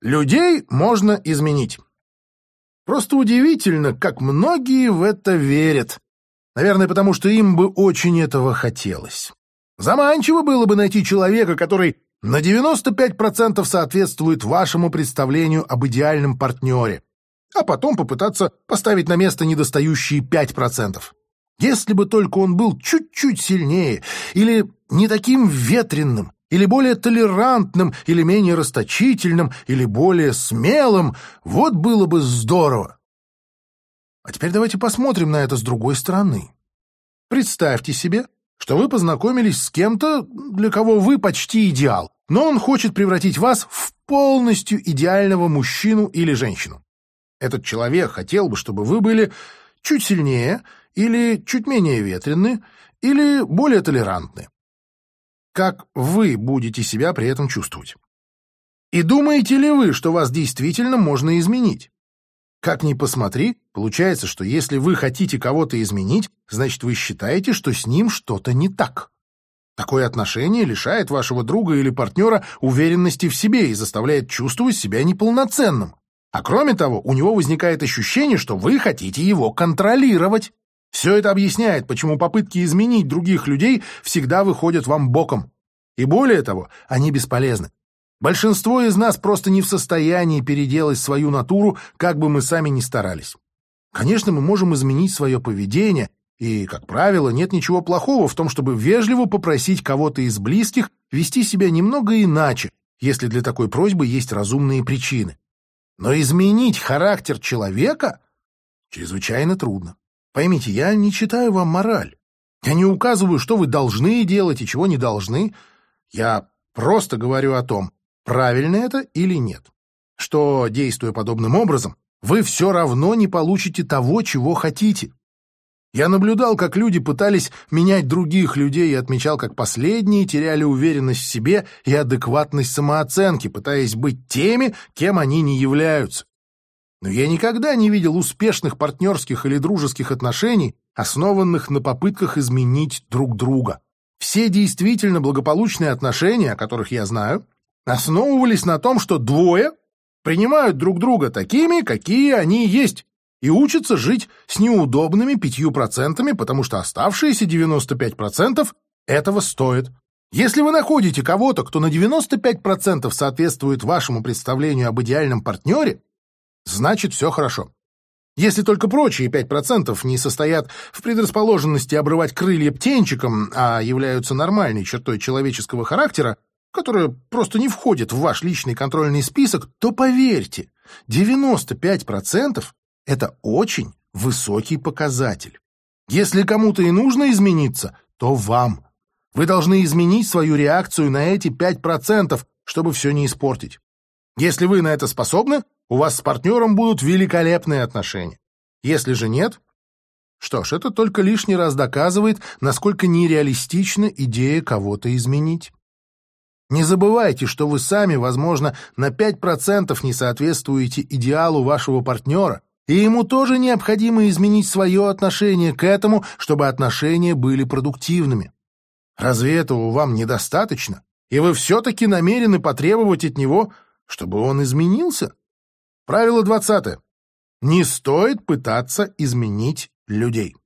Людей можно изменить. Просто удивительно, как многие в это верят. Наверное, потому что им бы очень этого хотелось. Заманчиво было бы найти человека, который на 95% соответствует вашему представлению об идеальном партнере, а потом попытаться поставить на место недостающие 5%. Если бы только он был чуть-чуть сильнее, или не таким ветренным, или более толерантным, или менее расточительным, или более смелым, вот было бы здорово. А теперь давайте посмотрим на это с другой стороны. Представьте себе, что вы познакомились с кем-то, для кого вы почти идеал, но он хочет превратить вас в полностью идеального мужчину или женщину. Этот человек хотел бы, чтобы вы были чуть сильнее, или чуть менее ветрены, или более толерантны. Как вы будете себя при этом чувствовать? И думаете ли вы, что вас действительно можно изменить? Как ни посмотри, получается, что если вы хотите кого-то изменить, значит, вы считаете, что с ним что-то не так. Такое отношение лишает вашего друга или партнера уверенности в себе и заставляет чувствовать себя неполноценным. А кроме того, у него возникает ощущение, что вы хотите его контролировать. Все это объясняет, почему попытки изменить других людей всегда выходят вам боком. И более того, они бесполезны. Большинство из нас просто не в состоянии переделать свою натуру, как бы мы сами ни старались. Конечно, мы можем изменить свое поведение, и, как правило, нет ничего плохого в том, чтобы вежливо попросить кого-то из близких вести себя немного иначе, если для такой просьбы есть разумные причины. Но изменить характер человека чрезвычайно трудно. Поймите, я не читаю вам мораль. Я не указываю, что вы должны делать и чего не должны. Я просто говорю о том, правильно это или нет. Что, действуя подобным образом, вы все равно не получите того, чего хотите. Я наблюдал, как люди пытались менять других людей и отмечал, как последние теряли уверенность в себе и адекватность самооценки, пытаясь быть теми, кем они не являются. Но я никогда не видел успешных партнерских или дружеских отношений, основанных на попытках изменить друг друга. Все действительно благополучные отношения, о которых я знаю, основывались на том, что двое принимают друг друга такими, какие они есть, и учатся жить с неудобными пятью процентами, потому что оставшиеся 95% этого стоят. Если вы находите кого-то, кто на 95% соответствует вашему представлению об идеальном партнере, значит все хорошо. Если только прочие 5% не состоят в предрасположенности обрывать крылья птенчиком, а являются нормальной чертой человеческого характера, которая просто не входит в ваш личный контрольный список, то поверьте, 95% это очень высокий показатель. Если кому-то и нужно измениться, то вам. Вы должны изменить свою реакцию на эти 5%, чтобы все не испортить. Если вы на это способны, у вас с партнером будут великолепные отношения. Если же нет, что ж, это только лишний раз доказывает, насколько нереалистична идея кого-то изменить. Не забывайте, что вы сами, возможно, на 5% не соответствуете идеалу вашего партнера, и ему тоже необходимо изменить свое отношение к этому, чтобы отношения были продуктивными. Разве этого вам недостаточно? И вы все-таки намерены потребовать от него, чтобы он изменился? Правило двадцатое. Не стоит пытаться изменить людей.